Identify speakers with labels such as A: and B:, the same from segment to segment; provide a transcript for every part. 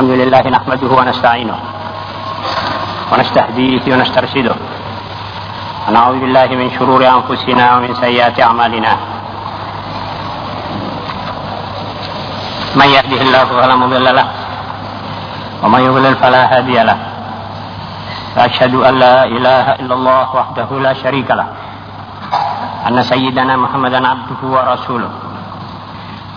A: الحمد لله نحمده ونستعينه ونستهديه ونسترشده. ونعوذ بالله من شرور أنفسنا ومن سيئات أعمالنا. من يهده الله فلا مضل له ومن يضلل فلا هادي له. وأشهد أن لا إله إلا الله وحده لا شريك له. أن سيدنا محمدا عبده ورسوله.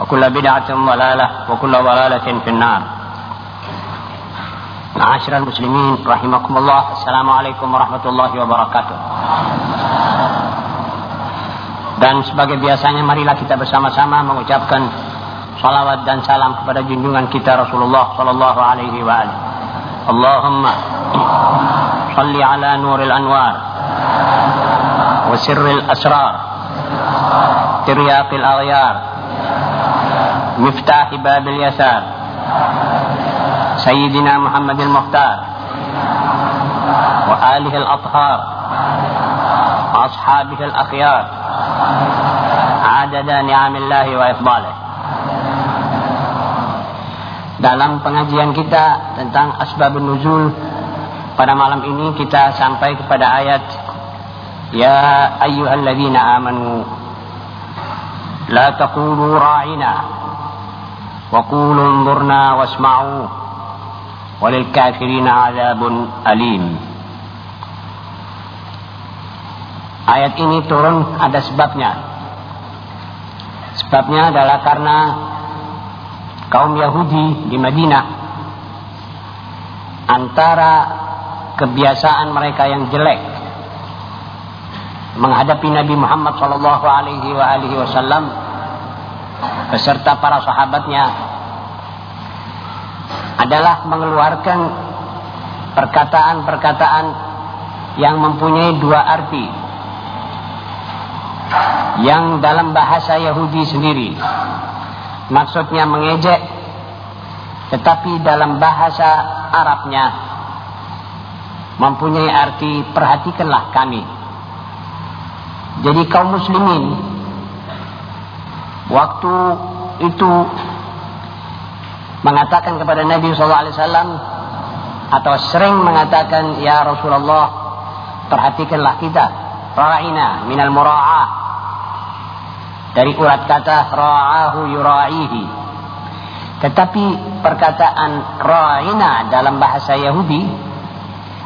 A: وكل بدعة ضلالة وكل ضلالة في النار معاشر المسلمين رحمكم الله السلام عليكم ورحمة الله وبركاته dan sebagai biasanya marilah kita bersama-sama mengucapkan salawat dan salam kepada junjungan kita Rasulullah sallallahu alaihi wa alihi. Allahumma salli ala nuril anwar wa sirril asrar tiryaqil aghyar مفتاح باب اليسار سيدنا محمد المختار وآله الأطهار وأصحابه الأخيار عدد نعم الله وإفضاله dalam pengajian kita tentang asbabun nuzul pada malam ini kita sampai kepada ayat ya ayyuhalladzina amanu la taqulu ra'ina wa qulu انظurna wasma'u walil kafirina adzabun alim Ayat ini turun ada sebabnya. Sebabnya adalah karena kaum Yahudi di Madinah antara kebiasaan mereka yang jelek menghadapi Nabi Muhammad sallallahu alaihi wasallam beserta para sahabatnya adalah mengeluarkan perkataan-perkataan yang mempunyai dua arti. Yang dalam bahasa Yahudi sendiri. Maksudnya mengejek tetapi dalam bahasa Arabnya mempunyai arti perhatikanlah kami. Jadi kaum muslimin waktu itu mengatakan kepada Nabi SAW atau sering mengatakan ya Rasulullah perhatikanlah kita ra'ina minal mura'ah. Dari urat kata ra'ahu yura'ihi. Tetapi perkataan ra'ina dalam bahasa Yahudi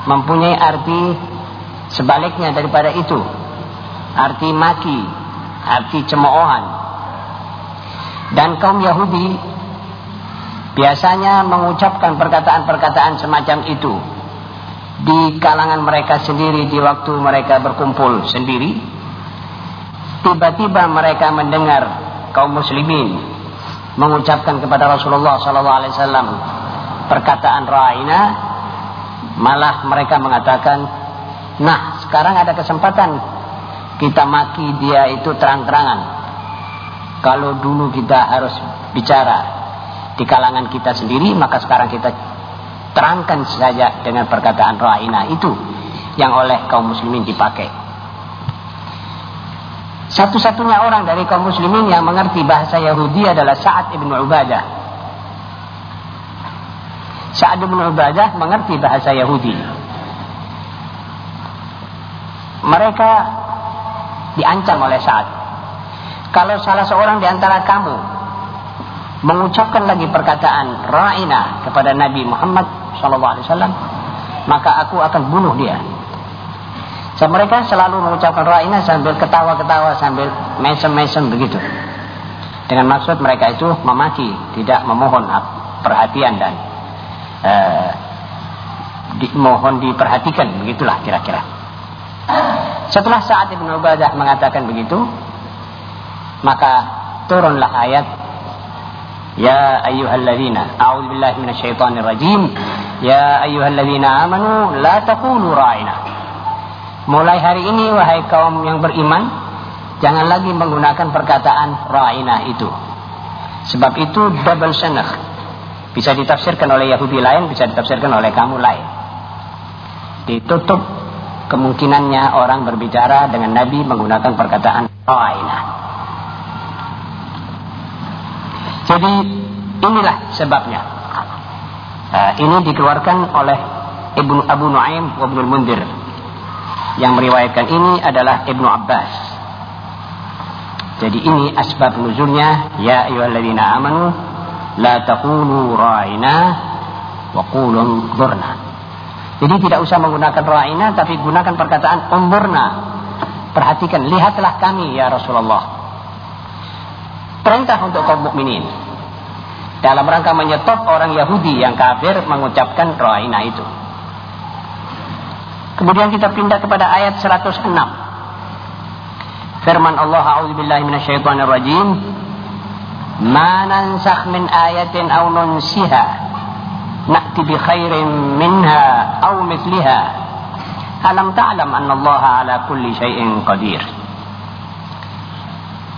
A: mempunyai arti sebaliknya daripada itu. Arti maki arti cemoohan dan kaum Yahudi biasanya mengucapkan perkataan-perkataan semacam itu di kalangan mereka sendiri di waktu mereka berkumpul sendiri. Tiba-tiba mereka mendengar kaum muslimin mengucapkan kepada Rasulullah wasallam perkataan ra'ina malah mereka mengatakan nah sekarang ada kesempatan kita maki dia itu terang-terangan kalau dulu kita harus bicara di kalangan kita sendiri maka sekarang kita terangkan saja dengan perkataan ra'ina itu yang oleh kaum muslimin dipakai satu-satunya orang dari kaum muslimin yang mengerti bahasa Yahudi adalah Sa'ad ibn Ubadah. Sa'ad ibn Ubadah mengerti bahasa Yahudi. Mereka diancam oleh Sa'ad. Kalau salah seorang di antara kamu mengucapkan lagi perkataan ra'ina kepada Nabi Muhammad SAW, maka aku akan bunuh dia. So, mereka selalu mengucapkan ra'ina sambil ketawa-ketawa sambil mesem-mesem begitu. Dengan maksud mereka itu memaki, tidak memohon perhatian dan uh, di, mohon diperhatikan, begitulah kira-kira. Setelah saat Ibn Ubadah mengatakan begitu, maka turunlah ayat Ya ayyuhalladzina a'udzu billahi minasyaitonir rajim. Ya ayyuhalladzina amanu la taqulu ra'ina. Mulai hari ini wahai kaum yang beriman, jangan lagi menggunakan perkataan ra'ina itu. Sebab itu double senakh. Bisa ditafsirkan oleh Yahudi lain, bisa ditafsirkan oleh kamu lain. Ditutup kemungkinannya orang berbicara dengan Nabi menggunakan perkataan ra'ina. Jadi inilah sebabnya. Uh, ini dikeluarkan oleh Ibnu Abu Nuaim wa Ibnu Mundir. Yang meriwayatkan ini adalah Ibnu Abbas. Jadi ini asbab nuzulnya ya ayyuhalladzina amanu la taqulu ra'ina wa qulu dhurna. Jadi tidak usah menggunakan ra'ina tapi gunakan perkataan umurna. Perhatikan, lihatlah kami ya Rasulullah perintah untuk kaum mukminin dalam rangka menyetop orang Yahudi yang kafir mengucapkan ro'ina itu. Kemudian kita pindah kepada ayat 106. Firman Allah A'udzubillahi minasyaitonir rajim. Ma nansakh min ayatin aw nunsiha na'ti bi khairin minha aw mithliha. Alam ta'lam anna Allah ala kulli syai'in qadir.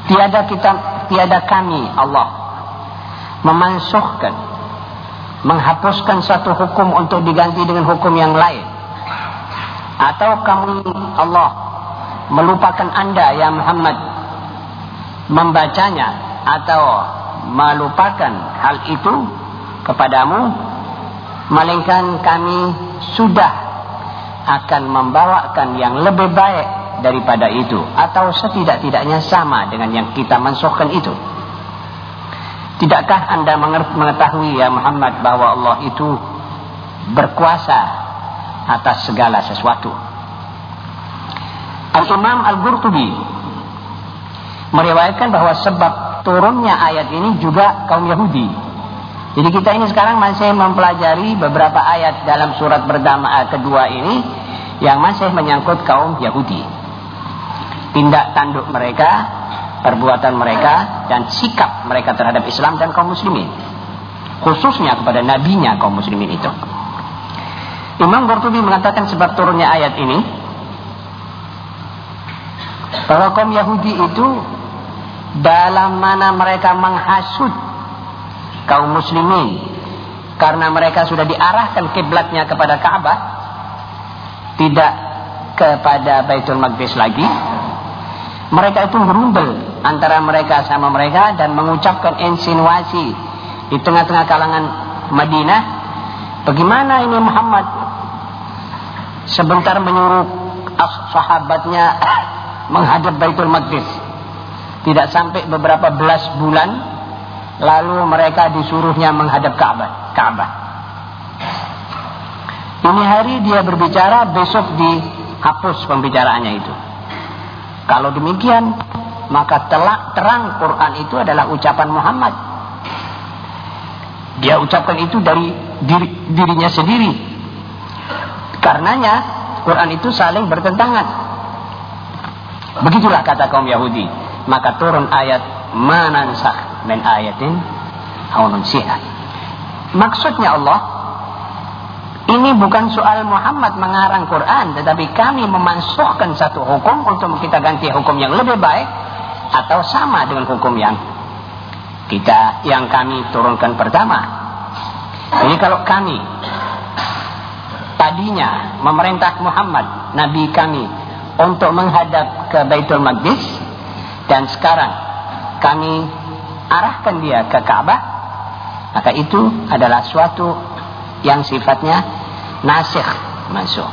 A: Tiada kita tiada kami Allah memansuhkan menghapuskan satu hukum untuk diganti dengan hukum yang lain. Atau kami Allah melupakan anda ya Muhammad membacanya atau melupakan hal itu kepadamu melainkan kami sudah akan membawakan yang lebih baik daripada itu atau setidak-tidaknya sama dengan yang kita mansuhkan itu. Tidakkah Anda mengetahui ya Muhammad bahwa Allah itu berkuasa atas segala sesuatu? Al-Imam Al-Qurtubi meriwayatkan bahwa sebab turunnya ayat ini juga kaum Yahudi. Jadi kita ini sekarang masih mempelajari beberapa ayat dalam surat berdama kedua ini yang masih menyangkut kaum Yahudi tindak tanduk mereka, perbuatan mereka, dan sikap mereka terhadap Islam dan kaum muslimin. Khususnya kepada nabinya kaum muslimin itu. Imam Qurtubi mengatakan sebab turunnya ayat ini bahwa kaum Yahudi itu dalam mana mereka menghasut kaum muslimin karena mereka sudah diarahkan kiblatnya kepada Ka'bah tidak kepada Baitul Maqdis lagi mereka itu berumbel antara mereka sama mereka dan mengucapkan insinuasi di tengah-tengah kalangan Madinah. Bagaimana ini Muhammad sebentar menyuruh sahabatnya menghadap Baitul Maqdis. Tidak sampai beberapa belas bulan lalu mereka disuruhnya menghadap Ka'bah. Ka'bah. Ini hari dia berbicara, besok dihapus pembicaraannya itu. Kalau demikian, maka telak terang Quran itu adalah ucapan Muhammad. Dia ucapkan itu dari diri, dirinya sendiri. Karenanya Quran itu saling bertentangan. Begitulah kata kaum Yahudi. Maka turun ayat manansah min ayatin aunun Maksudnya Allah ini bukan soal Muhammad mengarang Quran, tetapi kami memansuhkan satu hukum untuk kita ganti hukum yang lebih baik atau sama dengan hukum yang kita yang kami turunkan pertama. Jadi kalau kami tadinya memerintah Muhammad, nabi kami untuk menghadap ke Baitul Maqdis dan sekarang kami arahkan dia ke Ka'bah, maka itu adalah suatu yang sifatnya nasikh masuk.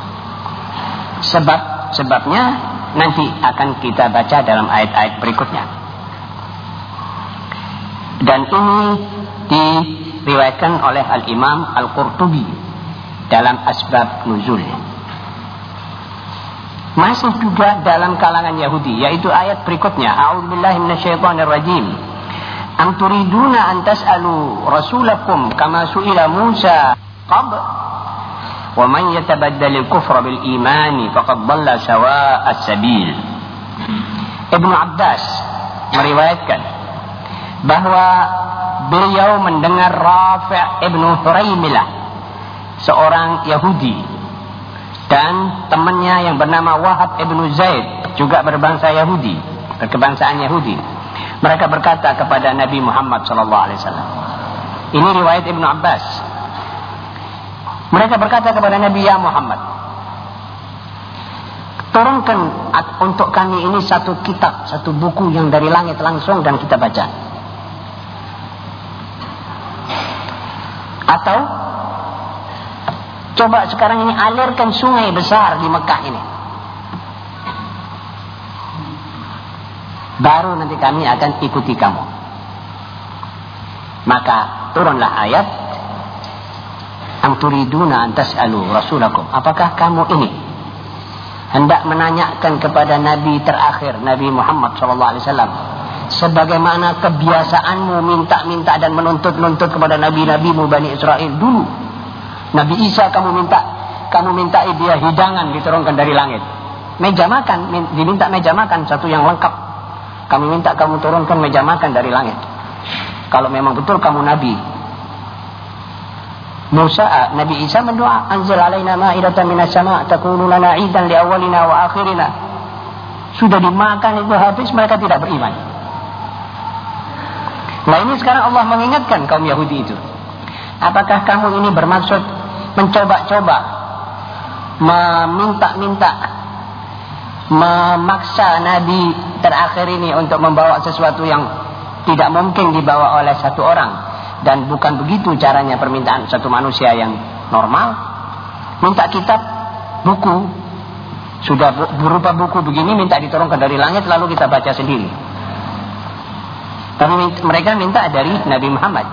A: Sebab sebabnya nanti akan kita baca dalam ayat-ayat berikutnya. Dan ini diriwayatkan oleh Al-Imam Al-Qurtubi dalam Asbab Nuzul. Masih juga dalam kalangan Yahudi yaitu ayat berikutnya A'udzubillahi minasyaitonirrajim. Am turiduna an tas'alu rasulakum kama su'ila Musa qabl ومن يتبدل الكفر بالإيمان فقد ضل سواء السبيل Ibnu Abbas meriwayatkan bahwa beliau mendengar Rafi' ibnu Huraimilah seorang Yahudi dan temannya yang bernama Wahab ibnu Zaid juga berbangsa Yahudi berkebangsaan Yahudi mereka berkata kepada Nabi Muhammad sallallahu alaihi wasallam ini riwayat Ibnu Abbas mereka berkata kepada Nabi ya Muhammad turunkan untuk kami ini satu kitab satu buku yang dari langit langsung dan kita baca atau Coba sekarang ini alirkan sungai besar di Mekah ini. Baru nanti kami akan ikuti kamu. Maka turunlah ayat Am turiduna an tas'alu rasulakum. Apakah kamu ini hendak menanyakan kepada nabi terakhir Nabi Muhammad sallallahu alaihi wasallam sebagaimana kebiasaanmu minta-minta dan menuntut-nuntut kepada nabi-nabimu Bani Israel dulu Nabi Isa kamu minta, kamu minta dia hidangan diturunkan dari langit. Meja makan, diminta meja makan satu yang lengkap. Kami minta kamu turunkan meja makan dari langit. Kalau memang betul kamu Nabi. Musa, Nabi Isa mendoa, Anzil alaina ma'idatan minas sama' takunu lana idan li awalina wa akhirina. Sudah dimakan itu habis, mereka tidak beriman. Nah ini sekarang Allah mengingatkan kaum Yahudi itu. Apakah kamu ini bermaksud mencoba-coba meminta-minta memaksa Nabi terakhir ini untuk membawa sesuatu yang tidak mungkin dibawa oleh satu orang dan bukan begitu caranya permintaan satu manusia yang normal minta kitab buku sudah berupa buku begini minta diturunkan dari langit lalu kita baca sendiri tapi mereka minta dari Nabi Muhammad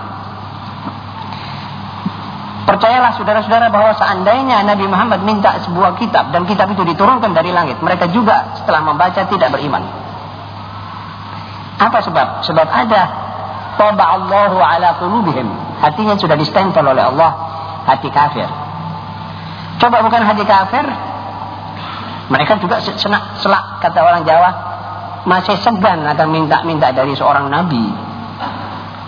A: Percayalah saudara-saudara bahwa seandainya Nabi Muhammad minta sebuah kitab dan kitab itu diturunkan dari langit, mereka juga setelah membaca tidak beriman. Apa sebab? Sebab ada Taba Allahu ala qulubihim. Hatinya sudah distempel oleh Allah hati kafir. Coba bukan hati kafir, mereka juga senak selak kata orang Jawa masih segan akan minta-minta dari seorang nabi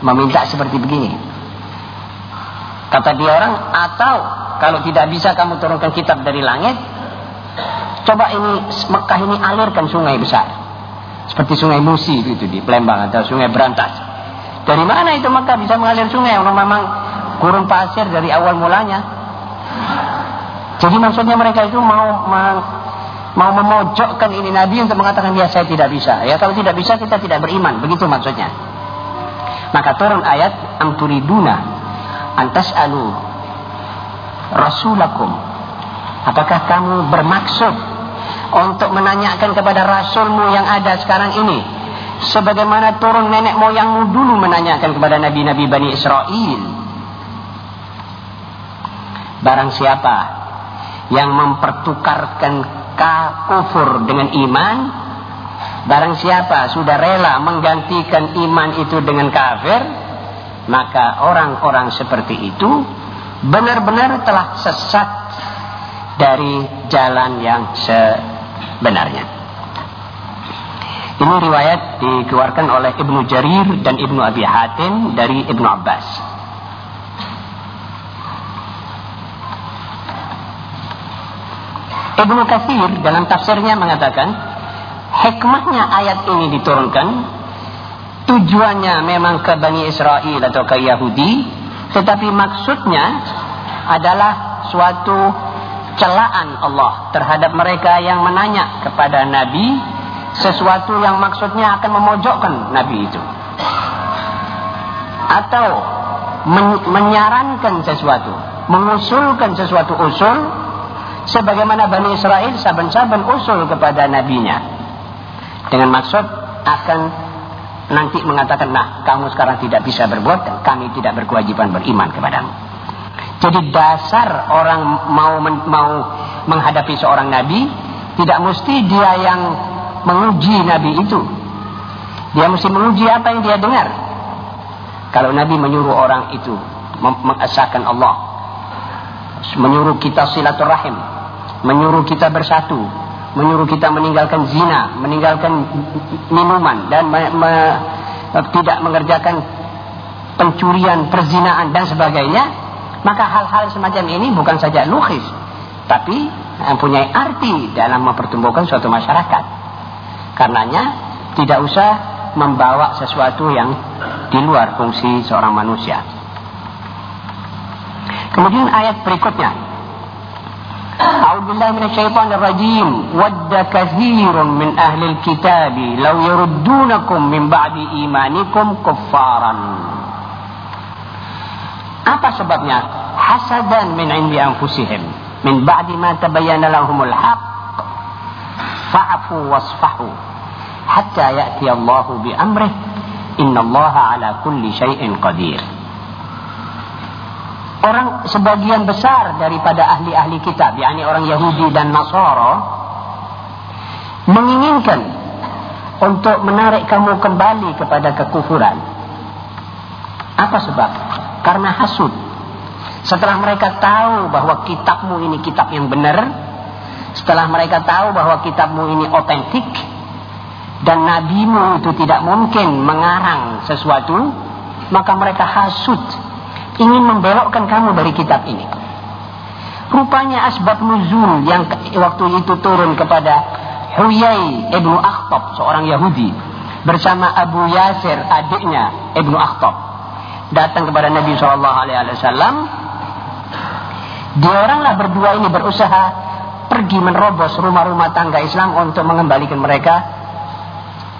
A: meminta seperti begini. Kata dia orang, atau kalau tidak bisa kamu turunkan kitab dari langit, coba ini Mekah ini alirkan sungai besar. Seperti sungai Musi itu di Palembang atau sungai Berantas. Dari mana itu Mekah bisa mengalir sungai? Orang memang kurun pasir dari awal mulanya. Jadi maksudnya mereka itu mau mau memojokkan ini Nabi untuk mengatakan ya saya tidak bisa. Ya kalau tidak bisa kita tidak beriman. Begitu maksudnya. Maka turun ayat amturiduna antas alu rasulakum apakah kamu bermaksud untuk menanyakan kepada rasulmu yang ada sekarang ini sebagaimana turun nenek moyangmu dulu menanyakan kepada nabi-nabi Bani Israel barang siapa yang mempertukarkan kufur dengan iman barang siapa sudah rela menggantikan iman itu dengan kafir maka orang-orang seperti itu benar-benar telah sesat dari jalan yang sebenarnya. Ini riwayat dikeluarkan oleh Ibnu Jarir dan Ibnu Abi Hatim dari Ibnu Abbas. Ibnu Katsir dalam tafsirnya mengatakan hikmahnya ayat ini diturunkan tujuannya memang ke Bani Israel atau ke Yahudi tetapi maksudnya adalah suatu celaan Allah terhadap mereka yang menanya kepada Nabi sesuatu yang maksudnya akan memojokkan Nabi itu atau men menyarankan sesuatu mengusulkan sesuatu usul sebagaimana Bani Israel saban-saban usul kepada nabinya dengan maksud akan nanti mengatakan, nah kamu sekarang tidak bisa berbuat dan kami tidak berkewajiban beriman kepadamu. Jadi dasar orang mau mau menghadapi seorang nabi tidak mesti dia yang menguji nabi itu. Dia mesti menguji apa yang dia dengar. Kalau nabi menyuruh orang itu mengesahkan Allah, menyuruh kita silaturahim, menyuruh kita bersatu, menyuruh kita meninggalkan zina, meninggalkan minuman dan me, me, tidak mengerjakan pencurian, perzinaan dan sebagainya, maka hal-hal semacam ini bukan saja lukhis, tapi mempunyai arti dalam mempertumbuhkan suatu masyarakat. Karenanya tidak usah membawa sesuatu yang di luar fungsi seorang manusia. Kemudian ayat berikutnya. A'udzubillahi minasyaitonir rajim. Wadda katsirun min ahlil kitabi law yuruddunakum min ba'di imanikum kuffaran. Apa sebabnya? Hasadan min indi anfusihim min ba'di ma tabayyana lahumul haqq fa'fu wasfahu hatta ya'ti Allahu bi amrih innallaha ala kulli syai'in qadir orang sebagian besar daripada ahli-ahli kitab, yakni orang Yahudi dan Nasara, menginginkan untuk menarik kamu kembali kepada kekufuran. Apa sebab? Karena hasud. Setelah mereka tahu bahwa kitabmu ini kitab yang benar, setelah mereka tahu bahwa kitabmu ini otentik, dan nabimu itu tidak mungkin mengarang sesuatu, maka mereka hasud ingin membelokkan kamu dari kitab ini. Rupanya asbab nuzul yang waktu itu turun kepada Huyai ibnu Akhtab, seorang Yahudi, bersama Abu Yasir, adiknya ibnu Akhtab, datang kepada Nabi Wasallam. Dia oranglah berdua ini berusaha pergi menerobos rumah-rumah tangga Islam untuk mengembalikan mereka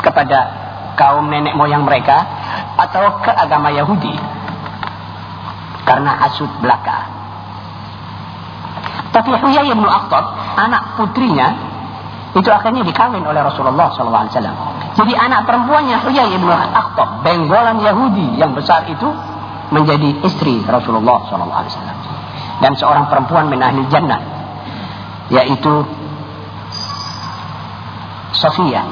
A: kepada kaum nenek moyang mereka atau ke agama Yahudi karena hasud belaka. Tapi Huyai bin Akhtab, anak putrinya, itu akhirnya dikawin oleh Rasulullah SAW. Jadi anak perempuannya Huyai bin Akhtab, benggolan Yahudi yang besar itu, menjadi istri Rasulullah SAW. Dan seorang perempuan min ahli jannah, yaitu Sofia.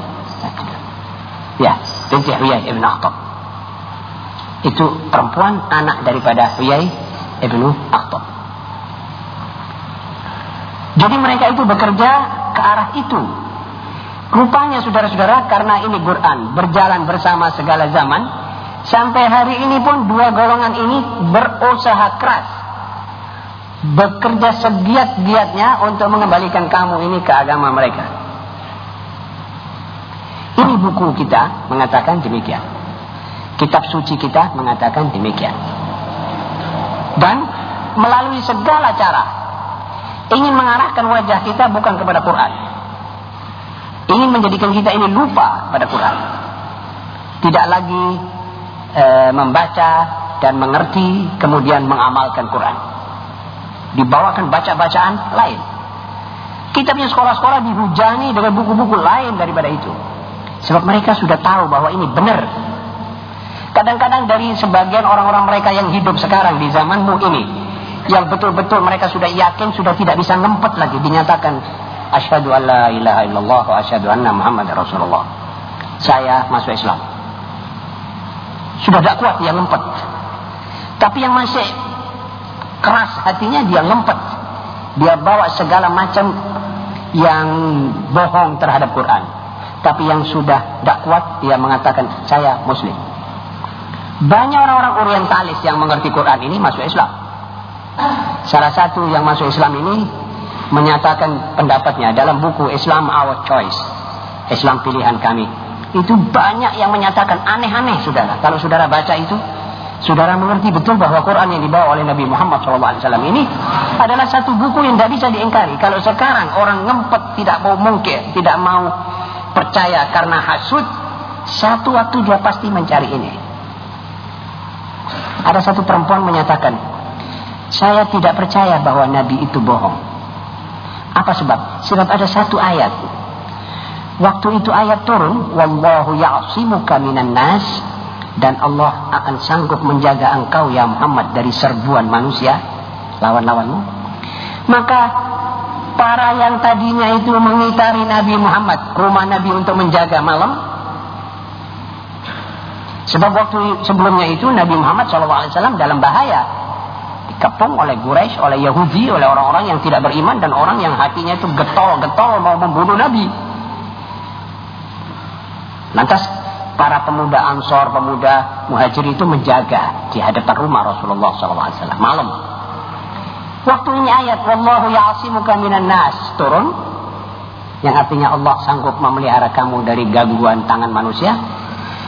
A: Ya, binti Huyai bin Akhtab itu perempuan anak daripada Huyai ibnu Akhtab. Jadi mereka itu bekerja ke arah itu. Rupanya saudara-saudara karena ini Quran berjalan bersama segala zaman. Sampai hari ini pun dua golongan ini berusaha keras. Bekerja segiat-giatnya untuk mengembalikan kamu ini ke agama mereka. Ini buku kita mengatakan demikian. Kitab suci kita mengatakan demikian. Dan melalui segala cara ingin mengarahkan wajah kita bukan kepada Quran. Ingin menjadikan kita ini lupa pada Quran. Tidak lagi e, membaca dan mengerti kemudian mengamalkan Quran. Dibawakan baca-bacaan lain. Kitabnya sekolah-sekolah dihujani dengan buku-buku lain daripada itu. Sebab mereka sudah tahu bahwa ini benar Kadang-kadang dari sebagian orang-orang mereka yang hidup sekarang di zamanmu ini. Yang betul-betul mereka sudah yakin sudah tidak bisa ngempet lagi. Dinyatakan. Asyhadu an la ilaha illallah wa asyhadu anna Muhammad Rasulullah. Saya masuk Islam. Sudah tidak kuat dia ngempet. Tapi yang masih keras hatinya dia ngempet. Dia bawa segala macam yang bohong terhadap Quran. Tapi yang sudah tidak kuat dia mengatakan saya muslim. Banyak orang-orang orientalis yang mengerti Quran ini masuk Islam. Salah satu yang masuk Islam ini menyatakan pendapatnya dalam buku Islam Our Choice. Islam pilihan kami. Itu banyak yang menyatakan aneh-aneh saudara. Kalau saudara baca itu, saudara mengerti betul bahwa Quran yang dibawa oleh Nabi Muhammad SAW ini adalah satu buku yang tidak bisa diingkari. Kalau sekarang orang ngempet tidak mau mungkin, tidak mau percaya karena hasud, satu waktu dia pasti mencari ini. Ada satu perempuan menyatakan, saya tidak percaya bahwa Nabi itu bohong. Apa sebab? Sebab ada satu ayat. Waktu itu ayat turun, Wallahu ya'asimuka minan nas, dan Allah akan sanggup menjaga engkau ya Muhammad dari serbuan manusia, lawan-lawanmu. Maka para yang tadinya itu mengitari Nabi Muhammad, rumah Nabi untuk menjaga malam, Sebab waktu sebelumnya itu Nabi Muhammad SAW dalam bahaya. Dikepung oleh Quraisy, oleh Yahudi, oleh orang-orang yang tidak beriman dan orang yang hatinya itu getol-getol mau membunuh Nabi. Lantas para pemuda Ansor, pemuda Muhajir itu menjaga di hadapan rumah Rasulullah SAW malam. Waktu ini ayat Wallahu ya'asimuka minan nas turun yang artinya Allah sanggup memelihara kamu dari gangguan tangan manusia.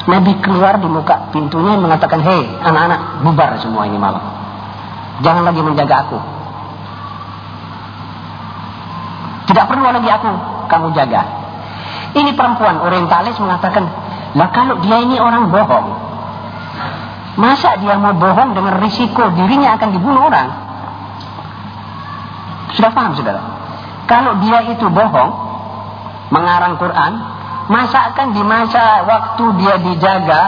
A: Nabi keluar di muka pintunya mengatakan, "Hei, anak-anak, bubar semua ini malam. Jangan lagi menjaga aku. Tidak perlu lagi aku kamu jaga." Ini perempuan orientalis mengatakan, "Lah kalau dia ini orang bohong, masa dia mau bohong dengan risiko dirinya akan dibunuh orang?" Sudah paham saudara? Kalau dia itu bohong, mengarang Quran, Masa akan di masa waktu dia dijaga,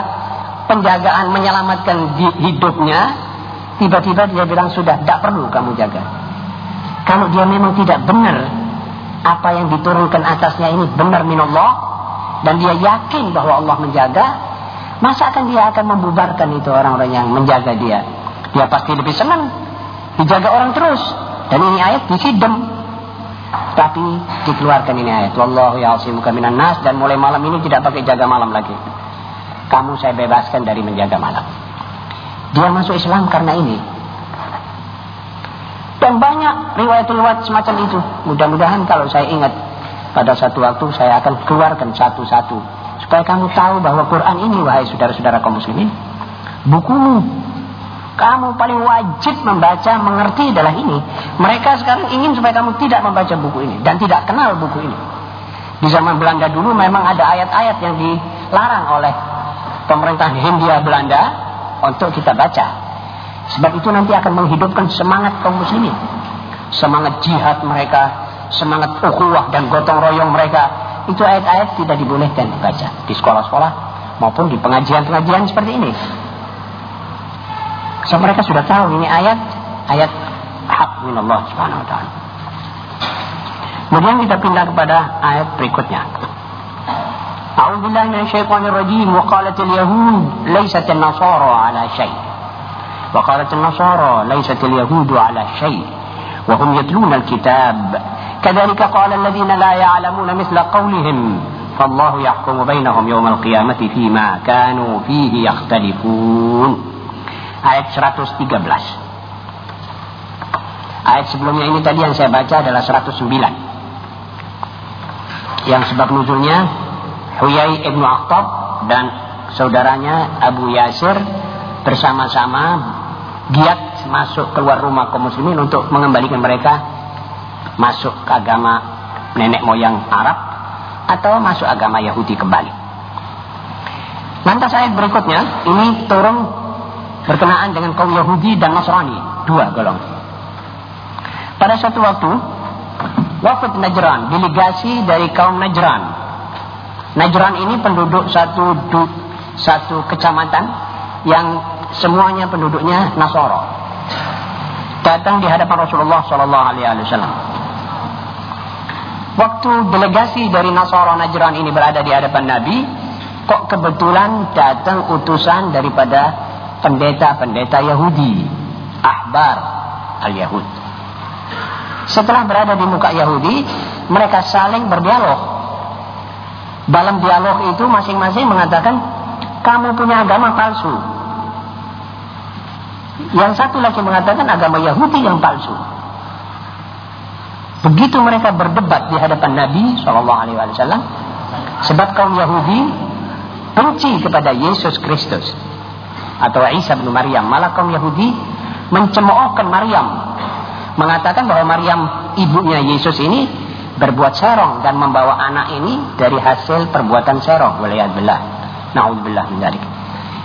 A: penjagaan menyelamatkan hidupnya, tiba-tiba dia bilang sudah, tidak perlu kamu jaga. Kalau dia memang tidak benar, apa yang diturunkan atasnya ini benar minallah, dan dia yakin bahwa Allah menjaga, masa akan dia akan membubarkan itu orang-orang yang menjaga dia. Dia pasti lebih senang dijaga orang terus. Dan ini ayat disidem tapi dikeluarkan ini ayat. Wallahu ya'asimuka minan nas dan mulai malam ini tidak pakai jaga malam lagi. Kamu saya bebaskan dari menjaga malam. Dia masuk Islam karena ini. Dan banyak riwayat-riwayat semacam itu. Mudah-mudahan kalau saya ingat pada satu waktu saya akan keluarkan satu-satu supaya kamu tahu bahwa Quran ini wahai saudara-saudara kaum muslimin bukumu kamu paling wajib membaca, mengerti adalah ini. Mereka sekarang ingin supaya kamu tidak membaca buku ini dan tidak kenal buku ini. Di zaman Belanda dulu memang ada ayat-ayat yang dilarang oleh pemerintah Hindia Belanda untuk kita baca. Sebab itu nanti akan menghidupkan semangat kaum muslimin. Semangat jihad mereka, semangat ukhuwah dan gotong royong mereka. Itu ayat-ayat tidak dibolehkan dibaca di sekolah-sekolah maupun di pengajian-pengajian seperti ini. So mereka sudah tahu ini ayat ayat hak min Allah Subhanahu wa taala. Kemudian kita pindah kepada ayat berikutnya. أعوذ بالله من الشيطان الرجيم وقالت اليهود ليست النصارى على شيء وقالت النصارى ليست اليهود على شيء وهم يتلون الكتاب كذلك قال الذين لا يعلمون مثل قولهم فالله يحكم بينهم يوم القيامة فيما كانوا فيه يختلفون ayat 113. Ayat sebelumnya ini tadi yang saya baca adalah 109. Yang sebab nuzulnya Huyai ibnu Akhtab dan saudaranya Abu Yasir bersama-sama giat masuk keluar rumah kaum muslimin untuk mengembalikan mereka masuk ke agama nenek moyang Arab atau masuk agama Yahudi kembali. Lantas ayat berikutnya ini turun berkenaan dengan kaum Yahudi dan Nasrani, dua golongan. Pada satu waktu, wafat Najran, delegasi dari kaum Najran. Najran ini penduduk satu satu kecamatan yang semuanya penduduknya Nasoro. Datang di hadapan Rasulullah Shallallahu Alaihi Wasallam. Waktu delegasi dari Nasoro Najran ini berada di hadapan Nabi, kok kebetulan datang utusan daripada pendeta-pendeta Yahudi, ahbar al-Yahud. Setelah berada di muka Yahudi, mereka saling berdialog. Dalam dialog itu masing-masing mengatakan, kamu punya agama palsu. Yang satu lagi mengatakan agama Yahudi yang palsu. Begitu mereka berdebat di hadapan Nabi Shallallahu Alaihi Wasallam, sebab kaum Yahudi benci kepada Yesus Kristus atau Isa bin Maryam. Malah kaum Yahudi mencemoohkan Maryam. Mengatakan bahwa Maryam ibunya Yesus ini berbuat serong dan membawa anak ini dari hasil perbuatan serong. Waliyadbillah. Na'udzubillah min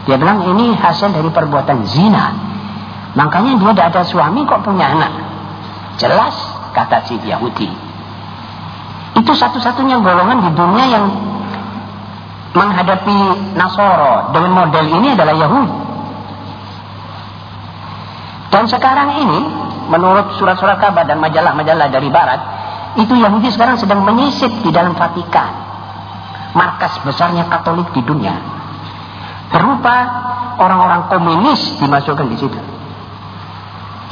A: Dia bilang ini hasil dari perbuatan zina. Makanya dia tidak ada suami kok punya anak. Jelas kata si Yahudi. Itu satu-satunya golongan di dunia yang menghadapi Nasoro dengan model ini adalah Yahudi. Dan sekarang ini, menurut surat-surat kabar dan majalah-majalah dari barat, itu Yahudi sekarang sedang menyisip di dalam Vatikan. Markas besarnya Katolik di dunia. Berupa orang-orang komunis dimasukkan di situ.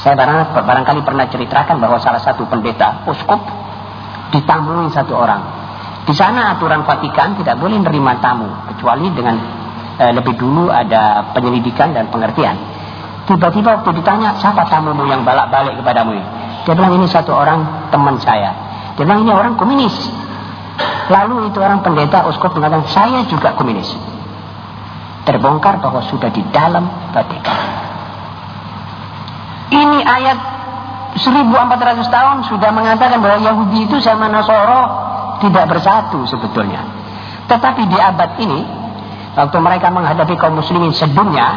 A: Saya barang, barangkali pernah ceritakan bahwa salah satu pendeta uskup ditamui satu orang. Di sana aturan Vatikan tidak boleh menerima tamu kecuali dengan e, lebih dulu ada penyelidikan dan pengertian. Tiba-tiba waktu ditanya siapa tamumu yang balak-balik kepadamu? Dia bilang ini satu orang teman saya. Dia bilang ini orang komunis. Lalu itu orang pendeta uskup mengatakan saya juga komunis. Terbongkar bahwa sudah di dalam Vatikan. Ini ayat 1400 tahun sudah mengatakan bahwa Yahudi itu sama Nasoro tidak bersatu sebetulnya. Tetapi di abad ini, waktu mereka menghadapi kaum muslimin sedunia,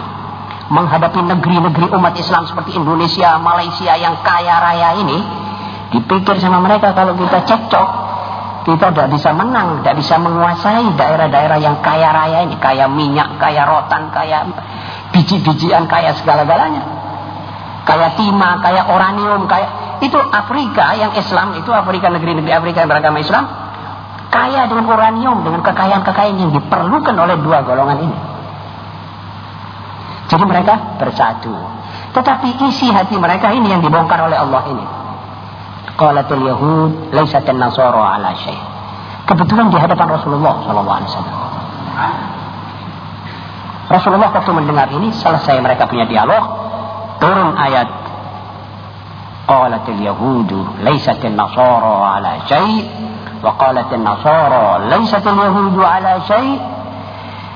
A: menghadapi negeri-negeri umat Islam seperti Indonesia, Malaysia yang kaya raya ini, dipikir sama mereka kalau kita cekcok, kita tidak bisa menang, tidak bisa menguasai daerah-daerah yang kaya raya ini, kaya minyak, kaya rotan, kaya biji-bijian, kaya segala-galanya. Kaya timah, kaya uranium, kaya itu Afrika yang Islam itu Afrika negeri-negeri Afrika yang beragama Islam kaya dengan uranium, dengan kekayaan-kekayaan yang diperlukan oleh dua golongan ini. Jadi mereka bersatu. Tetapi isi hati mereka ini yang dibongkar oleh Allah ini. Qalatul Yahud laysat an-nasara ala syai. Kebetulan di hadapan Rasulullah sallallahu alaihi wasallam. Rasulullah waktu mendengar ini selesai mereka punya dialog turun ayat. Qalatil yahudu laysatil nasara ala syai. Wa qalatil nasara laysatil yahudu ala syai.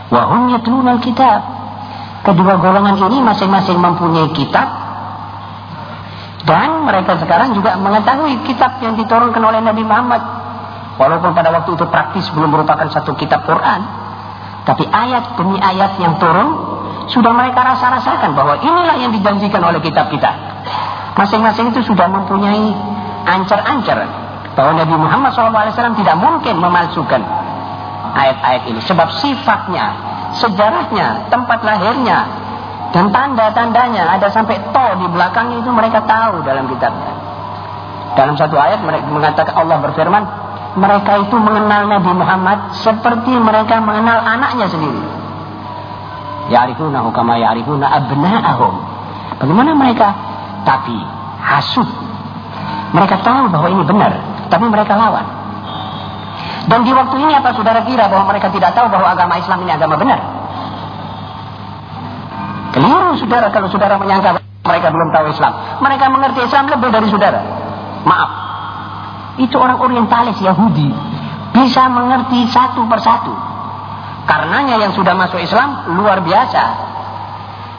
A: Wa hum yatluna kitab kedua golongan ini masing-masing mempunyai kitab. Dan mereka sekarang juga mengetahui kitab yang diturunkan oleh Nabi Muhammad. Walaupun pada waktu itu praktis belum merupakan satu kitab Quran tapi ayat demi ayat yang turun sudah mereka rasa-rasakan bahwa inilah yang dijanjikan oleh kitab kita. Masing-masing itu sudah mempunyai ancar-ancar bahwa Nabi Muhammad SAW tidak mungkin memalsukan ayat-ayat ini. Sebab sifatnya sejarahnya tempat lahirnya dan tanda-tandanya ada sampai to di belakangnya itu mereka tahu dalam kitabnya. Dalam satu ayat mereka mengatakan Allah berfirman mereka itu mengenal Nabi Muhammad seperti mereka mengenal anaknya sendiri ya'rifunahu kama ya'rifuna abna'ahum bagaimana mereka tapi hasud mereka tahu bahwa ini benar tapi mereka lawan. Dan di waktu ini apa saudara kira bahwa mereka tidak tahu bahwa agama Islam ini agama benar? Keliru saudara kalau saudara menyangka mereka belum tahu Islam. Mereka mengerti Islam lebih dari saudara. Maaf. Itu orang orientalis Yahudi. Bisa mengerti satu persatu. Karenanya yang sudah masuk Islam luar biasa.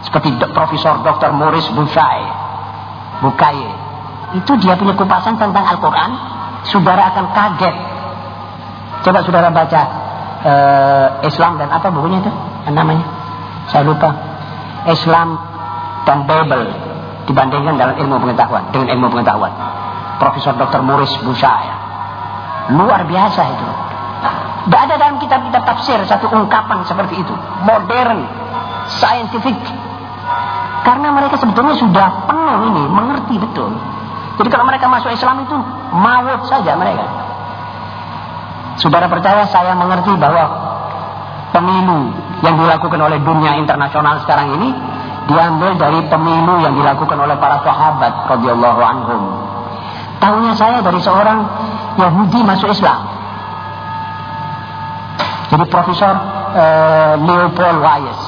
A: Seperti Profesor Dr. Morris Bukai. Bukai. Itu dia punya kupasan tentang Al-Quran saudara akan kaget. Coba saudara baca uh, Islam dan apa bukunya itu? Namanya? Saya lupa. Islam dan Bible dibandingkan dalam ilmu pengetahuan dengan ilmu pengetahuan. Profesor Dr. Morris Bushaya. Luar biasa itu. Tidak ada dalam kitab-kitab tafsir satu ungkapan seperti itu. Modern, scientific. Karena mereka sebetulnya sudah penuh ini, mengerti betul. Jadi kalau mereka masuk Islam itu maut saja mereka. Saudara percaya saya mengerti bahwa pemilu yang dilakukan oleh dunia internasional sekarang ini diambil dari pemilu yang dilakukan oleh para sahabat radhiyallahu anhum. Tahunya saya dari seorang Yahudi masuk Islam. Jadi Profesor uh, Leopold Wise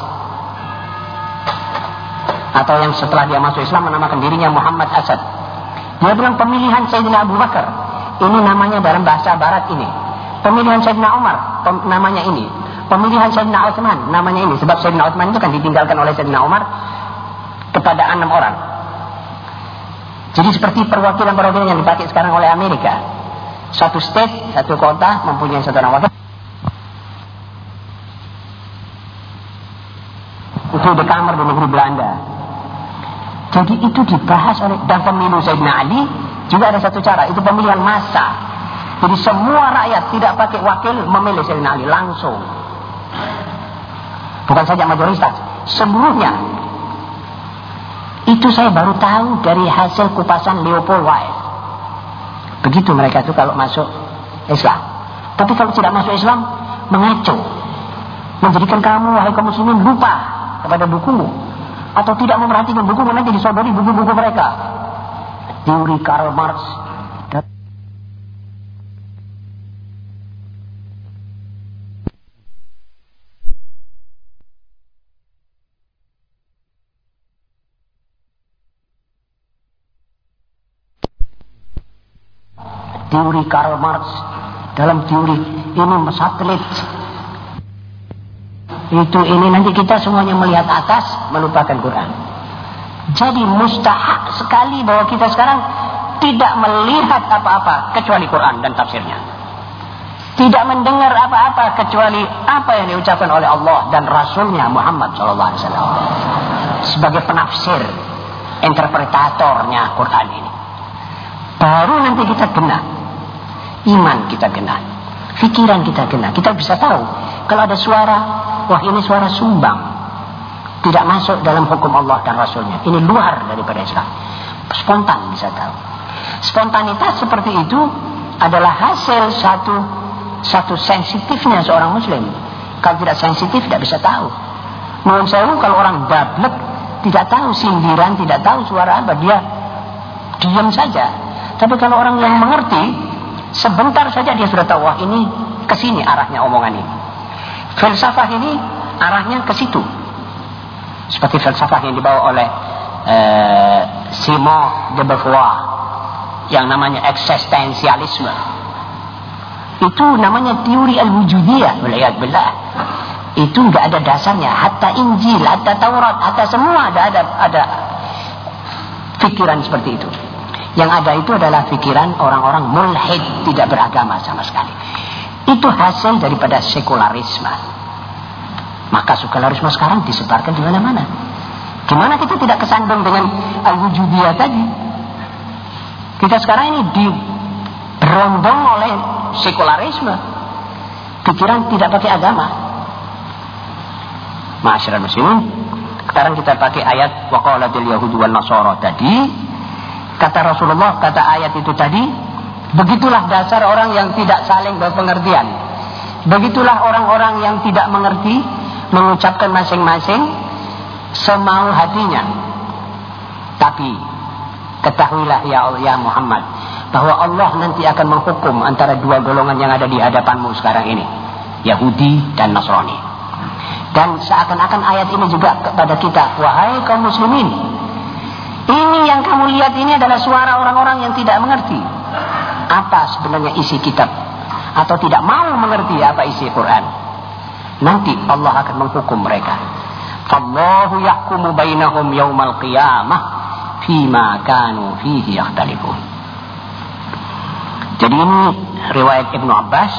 A: atau yang setelah dia masuk Islam menamakan dirinya Muhammad Asad. Dia bilang pemilihan Sayyidina Abu Bakar. Ini namanya dalam bahasa barat ini. Pemilihan Sayyidina Umar pem namanya ini. Pemilihan Sayyidina Utsman namanya ini. Sebab Sayyidina Utsman itu kan ditinggalkan oleh Sayyidina Umar kepada enam orang. Jadi seperti perwakilan-perwakilan yang dipakai sekarang oleh Amerika. Satu state, satu kota mempunyai satu orang wakil. Itu di kamar di negeri Belanda. Jadi itu dibahas oleh dan pemilu Sayyidina Ali juga ada satu cara, itu pemilihan massa. Jadi semua rakyat tidak pakai wakil memilih Sayyidina Ali langsung. Bukan saja mayoritas, seluruhnya. Itu saya baru tahu dari hasil kupasan Leopold Weiss. Begitu mereka itu kalau masuk Islam. Tapi kalau tidak masuk Islam, mengacu. Menjadikan kamu, wahai kaum muslimin, lupa kepada bukumu. Atau tidak memperhatikan bukumu nanti disodori buku-buku mereka. Teori Karl Marx. Teori Karl Marx. Dalam teori ini satelit. Itu ini nanti kita semuanya melihat atas melupakan Quran. Jadi mustahak sekali bahwa kita sekarang tidak melihat apa-apa kecuali Quran dan tafsirnya. Tidak mendengar apa-apa kecuali apa yang diucapkan oleh Allah dan Rasulnya Muhammad SAW sebagai penafsir, interpretatornya Quran ini. Baru nanti kita kena iman kita kena, pikiran kita kena. Kita bisa tahu kalau ada suara, wah ini suara sumbang, tidak masuk dalam hukum Allah dan Rasulnya. Ini luar daripada Islam. Spontan bisa tahu. Spontanitas seperti itu adalah hasil satu satu sensitifnya seorang muslim. Kalau tidak sensitif tidak bisa tahu. Mohon saya kalau orang dablek tidak tahu sindiran, tidak tahu suara apa, dia diam saja. Tapi kalau orang yang mengerti, sebentar saja dia sudah tahu, wah ini ke sini arahnya omongan ini. Filsafah ini arahnya ke situ. Seperti filsafah yang dibawa oleh uh, Simon de Beauvoir yang namanya eksistensialisme. Itu namanya teori al-wujudiyah. Waliyadbillah. Itu nggak ada dasarnya. Hatta Injil, hatta Taurat, hatta semua ada ada ada pikiran seperti itu. Yang ada itu adalah pikiran orang-orang mulhid tidak beragama sama sekali. Itu hasil daripada sekularisme. Maka sekularisme sekarang disebarkan di mana-mana. Gimana kita tidak kesandung dengan al-wujudiyah tadi? Kita sekarang ini dirondong oleh sekularisme. Pikiran tidak pakai agama. Masyarakat muslimin, sekarang kita pakai ayat waqalatil yahudu wan nasara tadi. Kata Rasulullah, kata ayat itu tadi, begitulah dasar orang yang tidak saling berpengertian. Begitulah orang-orang yang tidak mengerti mengucapkan masing-masing semau hatinya. Tapi Ketahuilah ya Allah ya Muhammad bahwa Allah nanti akan menghukum antara dua golongan yang ada di hadapanmu sekarang ini, Yahudi dan Nasrani. Dan seakan-akan ayat ini juga kepada kita, wahai kaum muslimin, ini yang kamu lihat ini adalah suara orang-orang yang tidak mengerti apa sebenarnya isi kitab atau tidak mau mengerti apa isi Quran. Nanti Allah akan menghukum mereka. Fallahu yahkumu bainahum yaumal qiyamah fima kanu fihi yakhtalifun. Jadi ini riwayat Ibnu Abbas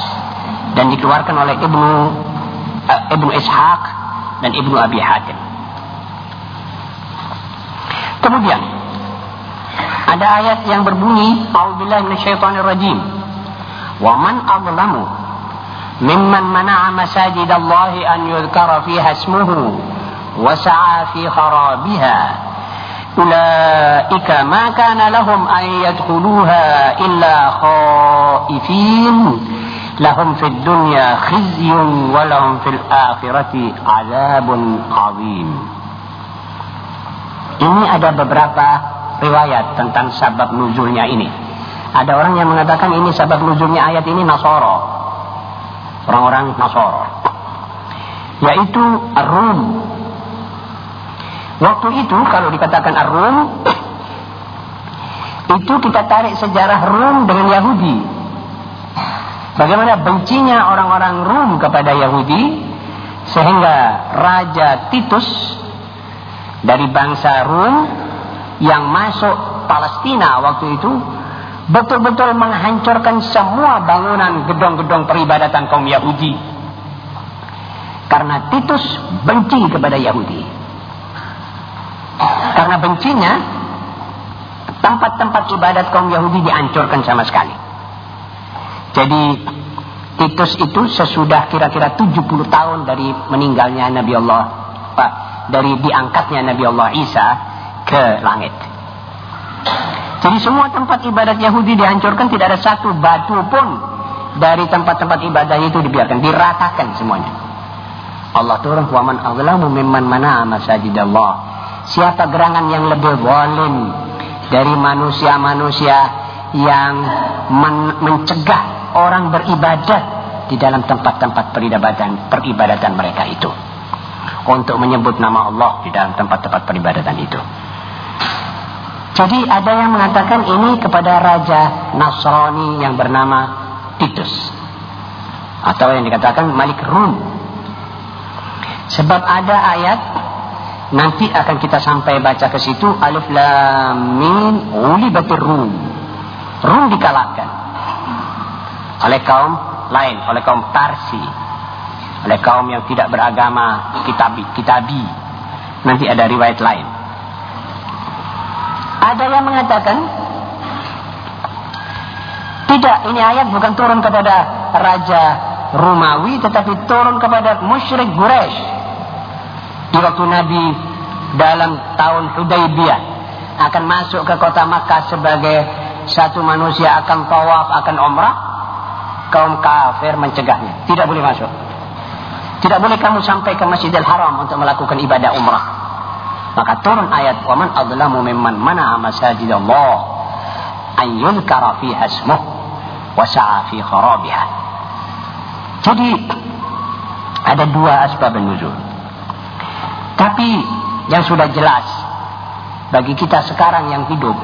A: dan dikeluarkan oleh Ibnu uh, Ibnu Ishaq dan Ibnu Abi Hatim. Kemudian ada ayat yang berbunyi A'udzubillahi minasyaitonir rajim. Wa man adlamu mimman mana'a masajidallahi an yudhkara fiha ismuhu wa sa'a fi kharabiha أولئك ما كان لهم أن يدخلوها إلا خائفين لهم في الدنيا خزي ولهم في الآخرة عذاب عظيم Ini ada beberapa riwayat tentang sabab nuzulnya ini. Ada orang yang mengatakan ini sabab nuzulnya ayat ini Nasoro. Orang-orang Nasoro. Yaitu Rum Waktu itu kalau dikatakan Ar-Rum itu kita tarik sejarah Rum dengan Yahudi. Bagaimana bencinya orang-orang Rum kepada Yahudi sehingga Raja Titus dari bangsa Rum yang masuk Palestina waktu itu betul-betul menghancurkan semua bangunan gedung-gedung peribadatan kaum Yahudi. Karena Titus benci kepada Yahudi. Karena bencinya, tempat-tempat ibadat kaum Yahudi dihancurkan sama sekali. Jadi Titus itu sesudah kira-kira 70 tahun dari meninggalnya Nabi Allah, dari diangkatnya Nabi Allah Isa ke langit. Jadi semua tempat ibadat Yahudi dihancurkan, tidak ada satu batu pun dari tempat-tempat ibadah itu dibiarkan, diratakan semuanya. Allah turun, "Wa man aghlamu mimman mana'a masajidallah." Siapa gerangan yang lebih zalim dari manusia-manusia yang men mencegah orang beribadat di dalam tempat-tempat peribadatan mereka itu untuk menyebut nama Allah di dalam tempat-tempat peribadatan itu. Jadi ada yang mengatakan ini kepada Raja Nasrani yang bernama Titus. Atau yang dikatakan Malik Rum. Sebab ada ayat nanti akan kita sampai baca ke situ alif lam mim ulibatir rum. Rum dikalahkan oleh kaum lain, oleh kaum Tarsi, oleh kaum yang tidak beragama kitabi, kitabi. Nanti ada riwayat lain. Ada yang mengatakan tidak, ini ayat bukan turun kepada raja Romawi tetapi turun kepada musyrik Quraisy. Di waktu Nabi dalam tahun Hudaybiyah akan masuk ke kota Makkah sebagai satu manusia akan tawaf, akan umrah, kaum kafir mencegahnya. Tidak boleh masuk. Tidak boleh kamu sampai ke Masjidil Haram untuk melakukan ibadah umrah. Maka turun ayat waman adlamu mimman mana masajidallah an yuzkara fiha ismuh wa sa'a fi kharabiha. Jadi ada dua asbab nuzul. Tapi yang sudah jelas bagi kita sekarang yang hidup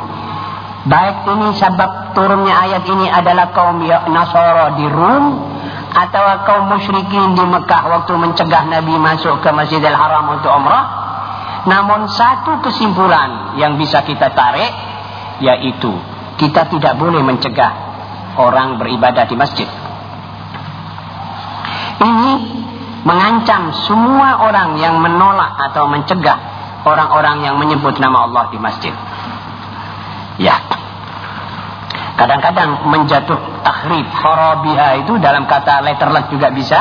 A: baik ini sebab turunnya ayat ini adalah kaum Nasara di Rum atau kaum musyrikin di Mekah waktu mencegah Nabi masuk ke Masjidil Haram untuk umrah namun satu kesimpulan yang bisa kita tarik yaitu kita tidak boleh mencegah orang beribadah di masjid. Ini mengancam semua orang yang menolak atau mencegah orang-orang yang menyebut nama Allah di masjid. Ya. Kadang-kadang menjatuh takhrib kharabiha itu dalam kata letterlet juga bisa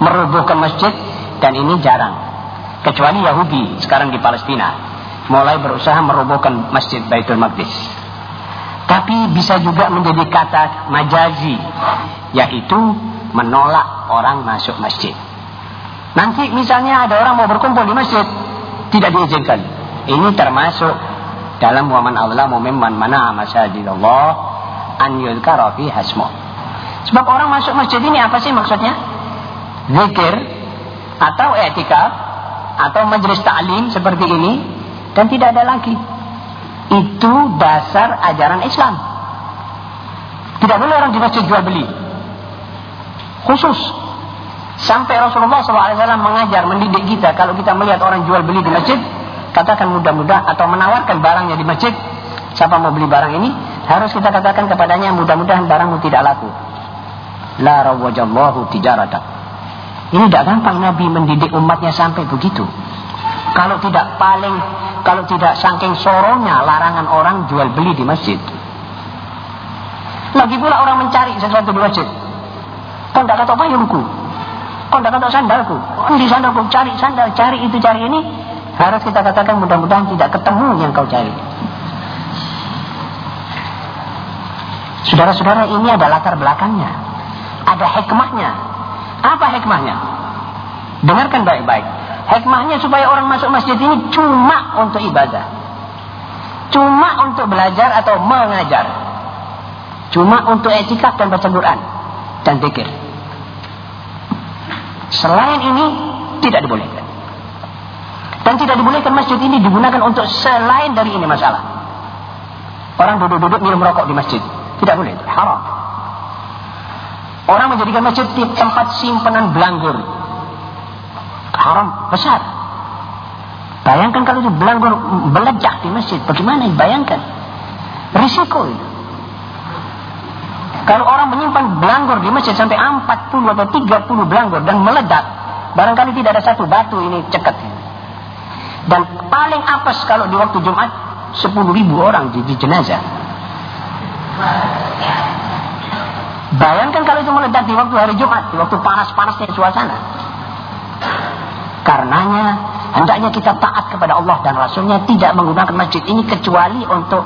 A: merubuhkan masjid dan ini jarang. Kecuali Yahudi sekarang di Palestina. Mulai berusaha merobohkan Masjid Baitul Maqdis. Tapi bisa juga menjadi kata majazi. Yaitu menolak orang masuk masjid. Nanti misalnya ada orang mau berkumpul di masjid. Tidak diizinkan. Ini termasuk dalam waman Allah mumimman mana masajidallah an hasmu. Sebab orang masuk masjid ini apa sih maksudnya? Zikir atau etikaf atau majelis ta'lim seperti ini dan tidak ada lagi. Itu dasar ajaran Islam. Tidak boleh orang di masjid jual beli. Khusus. Sampai Rasulullah SAW mengajar, mendidik kita. Kalau kita melihat orang jual beli di masjid, katakan mudah-mudah atau menawarkan barangnya di masjid. Siapa mau beli barang ini? Harus kita katakan kepadanya mudah-mudahan barangmu tidak laku. La rawajallahu tijaratan. Ini tidak gampang Nabi mendidik umatnya sampai begitu. Kalau tidak paling, kalau tidak saking soronya larangan orang jual beli di masjid. Lagi pula orang mencari sesuatu di masjid. Kau tidak kata payungku. Kau tidak kata sandalku. Kau di sandalku cari sandal, cari itu, cari ini. Harus kita katakan mudah-mudahan tidak ketemu yang kau cari. Saudara-saudara ini ada latar belakangnya. Ada hikmahnya. Apa hikmahnya? Dengarkan baik-baik. Hikmahnya supaya orang masuk masjid ini cuma untuk ibadah. Cuma untuk belajar atau mengajar. Cuma untuk etikaf dan baca Quran. Dan zikir. Selain ini tidak dibolehkan. Dan tidak dibolehkan masjid ini digunakan untuk selain dari ini masalah. Orang duduk-duduk minum rokok di masjid. Tidak boleh. Haram. Orang menjadikan masjid tempat simpanan belanggur. Haram besar. Bayangkan kalau itu belanggur meledak di masjid. Bagaimana? Bayangkan. Risiko itu. Kalau orang menyimpan belanggur di masjid sampai 40 atau 30 belanggur dan meledak. Barangkali tidak ada satu batu ini cekat. Dan paling apes kalau di waktu Jumat 10 ribu orang di, di jenazah. Bayangkan kalau itu meledak di waktu hari Jumat, di waktu panas-panasnya suasana. Karenanya, hendaknya kita taat kepada Allah dan Rasulnya tidak menggunakan masjid ini kecuali untuk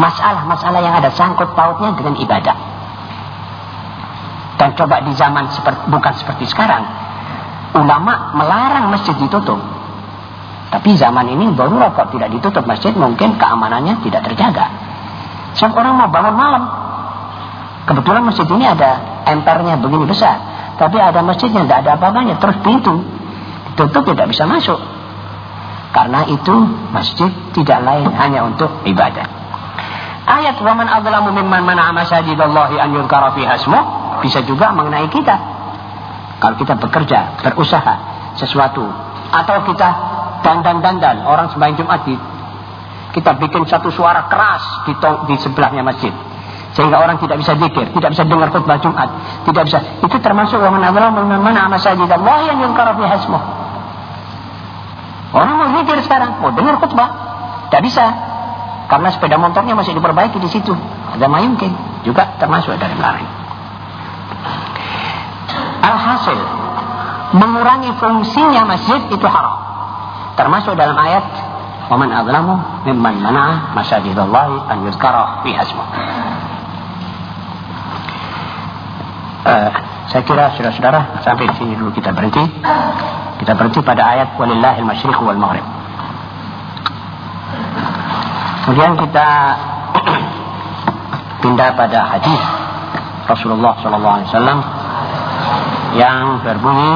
A: masalah-masalah yang ada sangkut pautnya dengan ibadah. Dan coba di zaman seperti, bukan seperti sekarang, ulama melarang masjid ditutup. Tapi zaman ini baru kok tidak ditutup masjid, mungkin keamanannya tidak terjaga. Sebab orang mau bangun malam, Kebetulan masjid ini ada empernya begini besar. Tapi ada masjidnya tidak ada apa-apanya. Terus pintu ditutup tidak bisa masuk. Karena itu masjid tidak lain hanya untuk ibadah. Ayat waman adzlamu mimman mana'a masajidallahi an yuzkara fiha bisa juga mengenai kita. Kalau kita bekerja, berusaha sesuatu atau kita dandan-dandan orang sembahyang Jumat di kita bikin satu suara keras di, di sebelahnya masjid sehingga orang tidak bisa zikir, tidak bisa dengar khutbah Jumat, tidak bisa. Itu termasuk waman adzlamu mimman mana'a masajidallahi an yuzkara fiha Orang mau zikir sekarang, mau dengar khutbah, tidak bisa. Karena sepeda motornya masih diperbaiki di situ. Ada mayungkin, juga termasuk dari melarang. Alhasil, mengurangi fungsinya masjid itu haram. Termasuk dalam ayat Waman azlamu mimman mana'a masajidallahi an yuzkara fi hasmu. Uh, saya kira saudara-saudara sampai di sini dulu kita berhenti. Kita berhenti pada ayat walillahil masyriq wal maghrib. Kemudian kita pindah pada hadis Rasulullah sallallahu alaihi wasallam yang berbunyi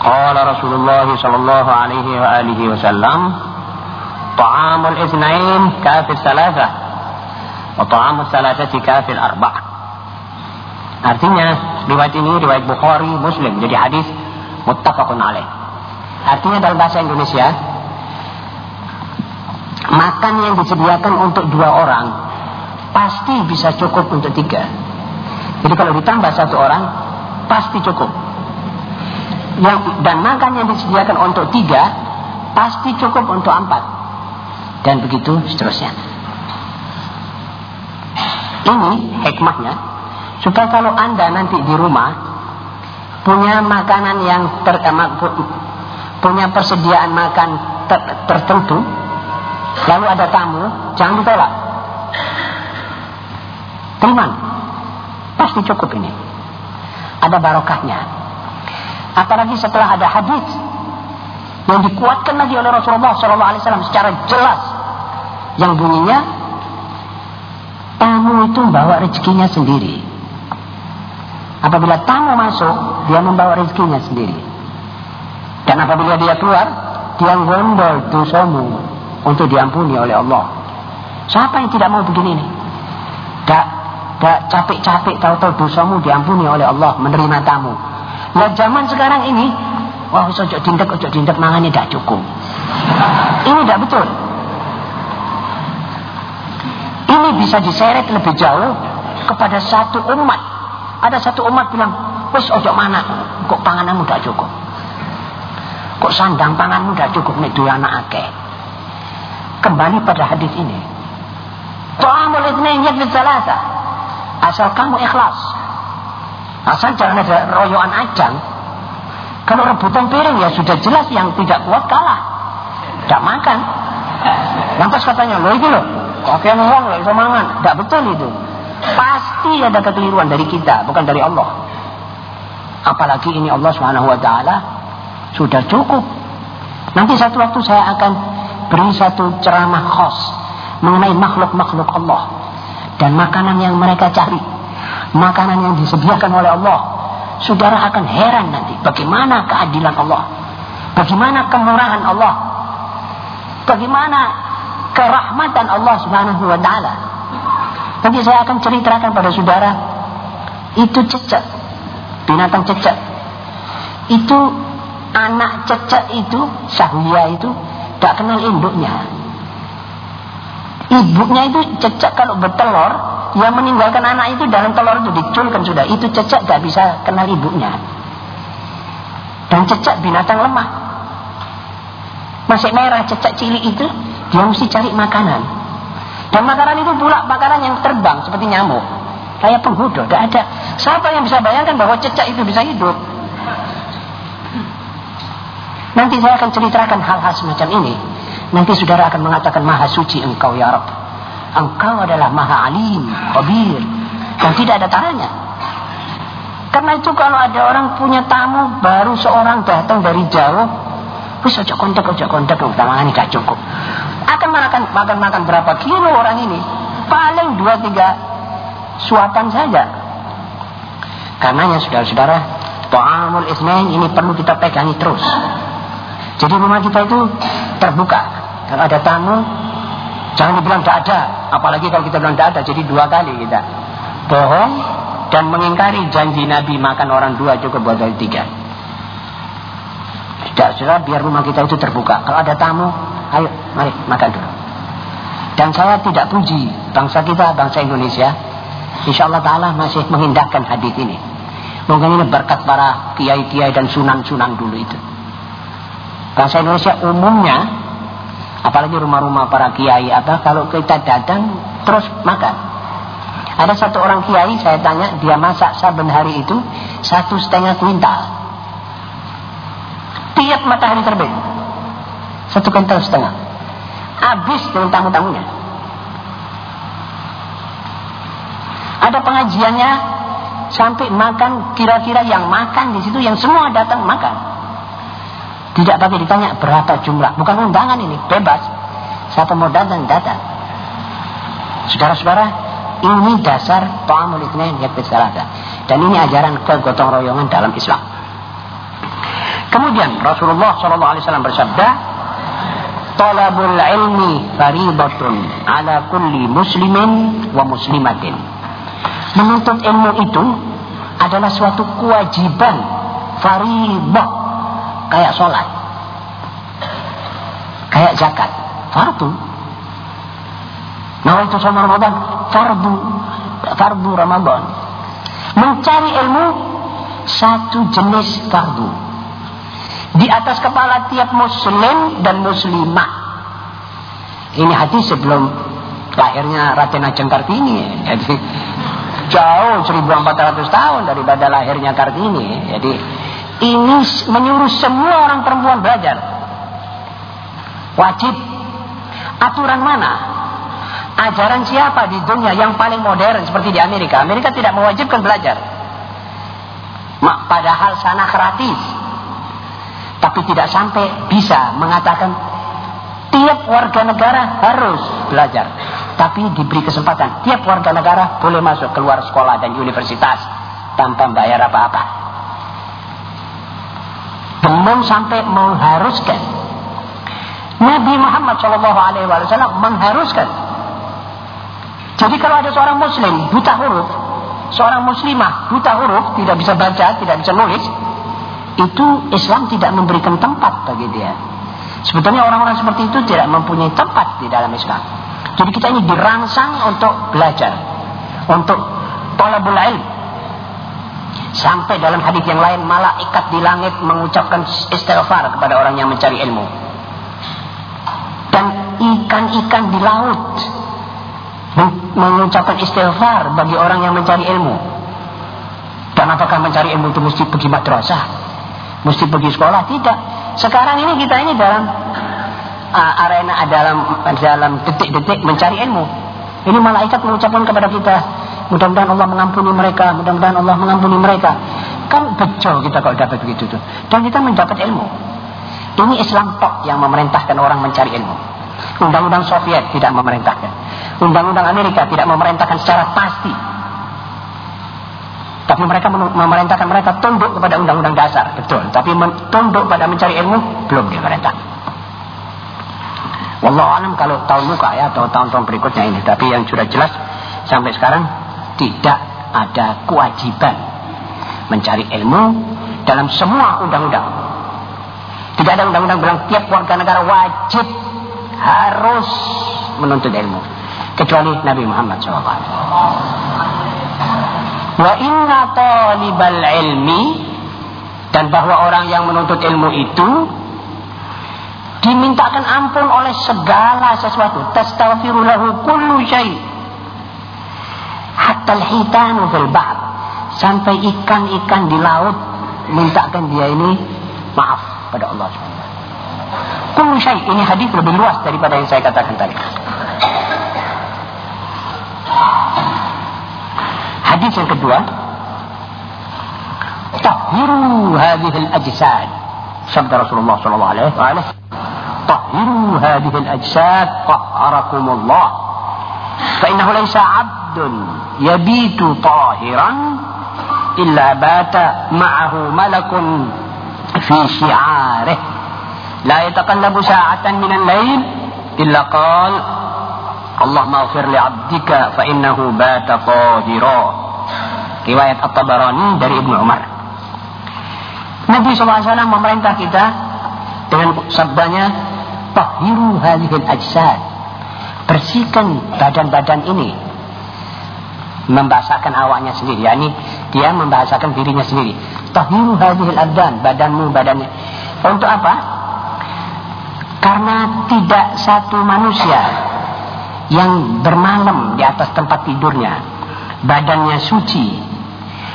A: Qala Rasulullah sallallahu alaihi wa alihi wasallam Ta'amul itsnain kafir salasa wa ta'amul salasati kafir arba' Artinya riwayat ini riwayat Bukhari Muslim jadi hadis muttafaqun alaih. Artinya dalam bahasa Indonesia, makan yang disediakan untuk dua orang pasti bisa cukup untuk tiga. Jadi kalau ditambah satu orang, pasti cukup. Yang, dan makan yang disediakan untuk tiga, pasti cukup untuk empat. Dan begitu seterusnya. Ini hikmahnya, supaya kalau anda nanti di rumah punya makanan yang ter, punya persediaan makan ter, tertentu lalu ada tamu jangan ditolak terima pasti cukup ini ada barokahnya apalagi setelah ada hadis yang dikuatkan lagi oleh Rasulullah SAW secara jelas yang bunyinya tamu itu bawa rezekinya sendiri Apabila tamu masuk, dia membawa rezekinya sendiri. Dan apabila dia keluar, dia gondol dosamu untuk diampuni oleh Allah. Siapa yang tidak mau begini? Tak, tak capek-capek tahu-tahu dosamu diampuni oleh Allah, menerima tamu. Nah zaman sekarang ini, wah ojo dindak, ojo dindak, mangannya tidak cukup. Ini tidak betul. Ini bisa diseret lebih jauh kepada satu umat ada satu umat bilang, wes ojo mana, kok pangananmu tidak cukup. Kok sandang panganmu tidak cukup nih dua anak ake. Kembali pada hadis ini. Ta'amul itsnain yakfi salasa. Asal kamu ikhlas. Asal jangan ada royoan ajang. Kalau rebutan piring ya sudah jelas yang tidak kuat kalah. Tidak makan. Lantas katanya, lo itu loh. Yang ngomong lo bisa mangan. Tidak betul itu. Pasti ada kekeliruan dari kita, bukan dari Allah. Apalagi ini Allah taala sudah cukup. Nanti satu waktu saya akan beri satu ceramah khas mengenai makhluk-makhluk Allah dan makanan yang mereka cari, makanan yang disediakan oleh Allah. Saudara akan heran nanti bagaimana keadilan Allah, bagaimana kemurahan Allah, bagaimana kerahmatan Allah Subhanahu wa taala. Nanti saya akan ceritakan pada saudara itu cecak binatang cecak itu anak cecak itu sahwia itu tak kenal induknya ibunya itu cecak kalau bertelur yang meninggalkan anak itu dalam telur itu diculkan sudah itu cecak tak bisa kenal ibunya dan cecak binatang lemah masih merah cecak cilik itu dia mesti cari makanan dan makanan itu pula makanan yang terbang seperti nyamuk. Kayak penggoda, tidak ada. Siapa yang bisa bayangkan bahwa cecak itu bisa hidup? Nanti saya akan ceritakan hal-hal semacam ini. Nanti saudara akan mengatakan maha suci engkau ya Rabb. Engkau adalah maha alim, khabir. Dan tidak ada taranya. Karena itu kalau ada orang punya tamu baru seorang datang dari jauh, wis ojo kontak ojo kontak ini gak cukup akan makan makan makan berapa kilo orang ini paling dua tiga suapan saja karenanya saudara-saudara ta'amul ismail ini perlu kita pegangi terus
B: Jadi rumah kita itu terbuka. Kalau ada tamu, jangan dibilang tidak ada. Apalagi kalau kita bilang tidak ada, jadi dua kali kita. Bohong dan mengingkari janji Nabi makan orang dua cukup buat dari tiga. Tidak, sudah biar rumah kita itu terbuka. Kalau ada tamu, ayo mari makan dulu. Dan saya tidak puji bangsa kita, bangsa Indonesia. Insya Allah Ta'ala masih mengindahkan hadis ini. Mungkin ini berkat para kiai-kiai dan sunan-sunan dulu itu. Bangsa Indonesia umumnya, apalagi rumah-rumah para kiai apa, kalau kita datang terus makan. Ada satu orang kiai, saya tanya, dia masak saben hari itu satu setengah kuintal. Tiap matahari terbit. Satu kuintal setengah. Habis dengan tamu-tamunya. Ada pengajiannya sampai makan kira-kira yang makan di situ yang semua datang makan. Tidak pakai ditanya berapa jumlah, bukan undangan ini, bebas. Siapa mau datang datang. Saudara-saudara, ini dasar ta'amul salata. Dan ini ajaran kegotong royongan dalam Islam. Kemudian Rasulullah SAW bersabda, "Talabul ilmi faridatun ala kulli muslimin wa muslimatin." Menuntut ilmu itu adalah suatu kewajiban faridah kayak sholat. Kayak zakat. Fardu. Nah itu sama Ramadan fardu. Fardu Ramadan. Mencari ilmu satu jenis fardu. Di atas kepala tiap muslim dan muslimah. Ini hadis sebelum lahirnya Raden Ajeng Kartini. Jadi jauh 1400 tahun daripada lahirnya Kartini. Jadi ini menyuruh semua orang perempuan belajar. Wajib. Aturan mana? Ajaran siapa di dunia yang paling modern seperti di Amerika? Amerika tidak mewajibkan belajar. Mak, padahal sana gratis. Tapi tidak sampai bisa mengatakan tiap warga negara harus belajar tapi diberi kesempatan. Tiap warga negara boleh masuk keluar sekolah dan universitas tanpa bayar apa-apa. Belum sampai mengharuskan. Nabi Muhammad Shallallahu Alaihi Wasallam mengharuskan. Jadi kalau ada seorang Muslim buta huruf, seorang Muslimah buta huruf, tidak bisa baca, tidak bisa nulis, itu Islam tidak memberikan tempat bagi dia. Sebetulnya orang-orang seperti itu tidak mempunyai tempat di dalam Islam. Jadi kita ini dirangsang untuk belajar. Untuk tolabul ilm. Sampai dalam hadis yang lain malaikat di langit mengucapkan istighfar kepada orang yang mencari ilmu. Dan ikan-ikan di laut mengucapkan istighfar bagi orang yang mencari ilmu. Dan apakah mencari ilmu itu mesti pergi madrasah? Mesti pergi sekolah? Tidak. Sekarang ini kita ini dalam uh, arena dalam dalam detik-detik mencari ilmu. Ini malaikat mengucapkan kepada kita, mudah-mudahan Allah mengampuni mereka, mudah-mudahan Allah mengampuni mereka. Kan betul kita kalau dapat begitu tuh. Dan kita mendapat ilmu. Ini Islam tok yang memerintahkan orang mencari ilmu. Undang-undang Soviet tidak memerintahkan. Undang-undang Amerika tidak memerintahkan secara pasti. Tapi mereka memerintahkan mereka tunduk kepada undang-undang dasar, betul. Tapi tunduk pada mencari ilmu belum diperintahkan. Wallahu alam kalau tahun muka ya atau tahun-tahun berikutnya ini. Tapi yang sudah jelas sampai sekarang tidak ada kewajiban mencari ilmu dalam semua undang-undang. Tidak ada undang-undang bilang tiap warga negara wajib harus menuntut ilmu. Kecuali Nabi Muhammad SAW. Wa inna talibal ilmi dan bahwa orang yang menuntut ilmu itu dimintakan ampun oleh segala sesuatu tastaghfiru lahu kullu syai hatal hitanu fil sampai ikan-ikan di laut mintakan dia ini maaf pada Allah SWT. Ini hadis lebih luas daripada yang saya katakan tadi. Hadis yang kedua, tahiru hadhihi al-ajsad. Sabda Rasulullah sallallahu alaihi wasallam, tahhiru hadhihi al-ajsad tahharakum Allah. Fa innahu laysa 'abd abdun. Yabitu tahiran illa bata ma'ahu malakun fi syi'arih.
A: La yataqallabu sa'atan minan lain illa qal Allah maghfir li abdika fa innahu bata tahira riwayat At-Tabarani dari Ibnu Umar. Nabi SAW memerintah kita dengan sabdanya tahiru halihil ajsad. Bersihkan badan-badan ini membahasakan awaknya sendiri. Yakni dia membahasakan dirinya sendiri. Tahiru hadhil abdan badanmu badannya. Untuk apa? Karena tidak satu manusia yang bermalam di atas tempat tidurnya badannya suci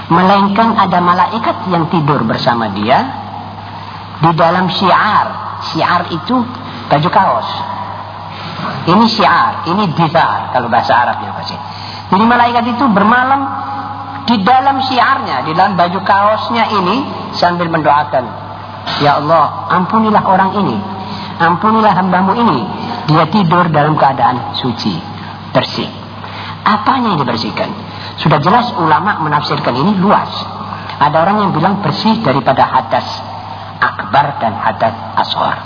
A: melainkan ada malaikat yang tidur bersama dia di dalam syiar. Syiar itu baju kaos. Ini syiar, ini dizar kalau bahasa Arabnya pasti. Jadi malaikat itu bermalam di dalam syiarnya, di dalam baju kaosnya ini sambil mendoakan. Ya Allah, ampunilah orang ini. Ampunilah hambamu ini. Dia tidur dalam keadaan suci, bersih. Apanya yang dibersihkan? Sudah jelas ulama menafsirkan ini luas. Ada orang yang bilang bersih daripada hadas akbar dan hadas asghar.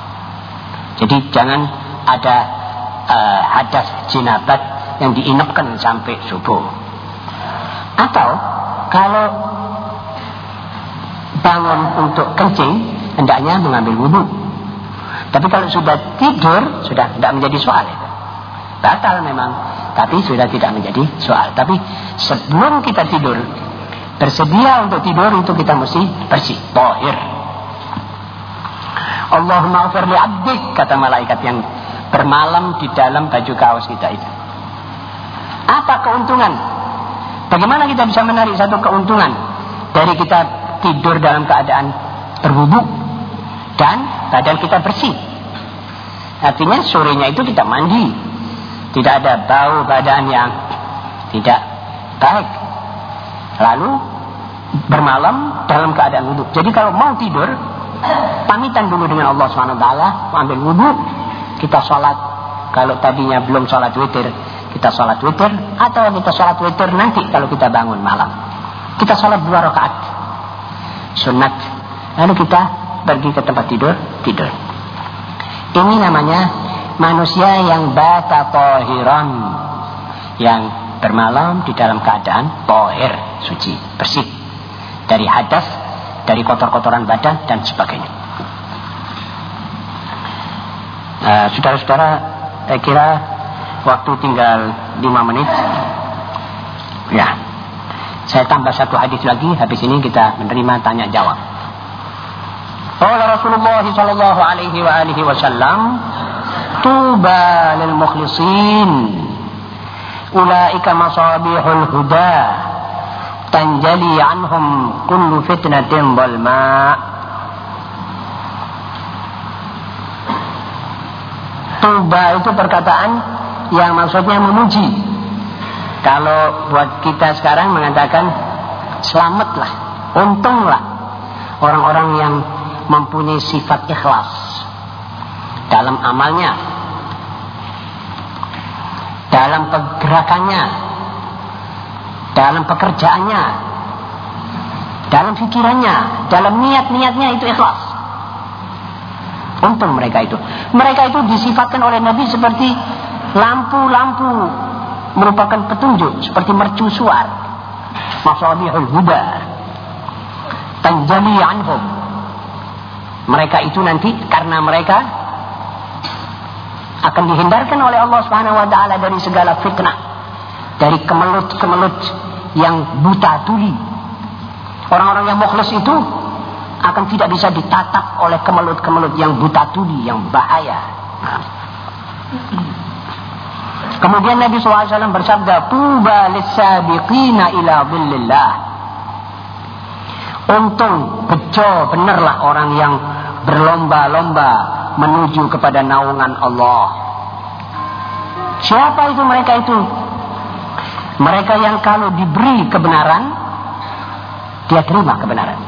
A: Jadi jangan ada uh, hadas jinabat yang diinapkan sampai subuh. Atau kalau bangun untuk kencing, hendaknya mengambil wudhu. Tapi kalau sudah tidur, sudah tidak menjadi soal. Batal memang, tapi sudah tidak menjadi soal. Tapi sebelum kita tidur, bersedia untuk tidur itu kita mesti bersih, tohir. Allahumma afir li abdik, kata malaikat yang bermalam di dalam baju kaos kita itu. Apa keuntungan? Bagaimana kita bisa menarik satu keuntungan dari kita tidur dalam keadaan berwudu dan badan kita bersih? Artinya sorenya itu kita mandi, tidak ada bau badan yang tidak baik. Lalu bermalam dalam keadaan wudhu. Jadi kalau mau tidur, pamitan dulu dengan Allah SWT, ambil wudhu, kita sholat kalau tadinya belum sholat witir kita sholat witir atau kita sholat witir nanti kalau kita bangun malam. Kita sholat dua rakaat. Sunat. Lalu kita pergi ke tempat tidur tidur. Ini namanya manusia yang bata tohiran yang bermalam di dalam keadaan tohir suci bersih. Dari hadas dari kotor-kotoran badan dan sebagainya. Nah, saudara-saudara, saya kira waktu tinggal 5 menit. Ya. Saya tambah satu hadis lagi, habis ini kita menerima tanya jawab. Qala Rasulullah sallallahu alaihi wa alihi wasallam, "Tuba lil mukhlisin." Ulaika masabihul huda. Tanjali anhum kullu fitnatin dhalma. Tuba itu perkataan yang maksudnya memuji. Kalau buat kita sekarang mengatakan selamatlah, untunglah orang-orang yang mempunyai sifat ikhlas dalam amalnya, dalam pergerakannya, dalam pekerjaannya, dalam pikirannya, dalam niat-niatnya itu ikhlas. Untung mereka itu. Mereka itu disifatkan oleh Nabi seperti lampu-lampu merupakan petunjuk seperti mercusuar. Masabihul huda. Tanjali anhum. Mereka itu nanti karena mereka akan dihindarkan oleh Allah Subhanahu wa taala dari segala fitnah. Dari kemelut-kemelut yang buta tuli. Orang-orang yang mukhlis itu akan tidak bisa ditatap oleh kemelut-kemelut yang buta tuli, yang bahaya. Nah. Kemudian Nabi SAW bersabda, Tuba lissabiqina ila dhillillah. Untung, bejo, benarlah orang yang berlomba-lomba menuju kepada naungan Allah. Siapa itu mereka itu? Mereka yang kalau diberi kebenaran, dia terima kebenaran.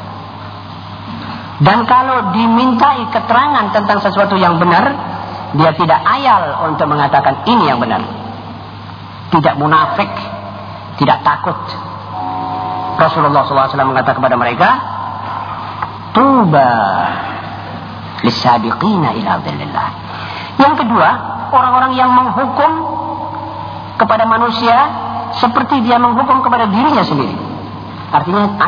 A: Dan kalau dimintai keterangan tentang sesuatu yang benar, dia tidak ayal untuk mengatakan ini yang benar. Tidak munafik, tidak takut. Rasulullah SAW mengatakan kepada mereka, Tuba
B: Lisabiqina ila. Yang kedua, orang-orang yang menghukum kepada manusia seperti dia menghukum kepada dirinya sendiri. Artinya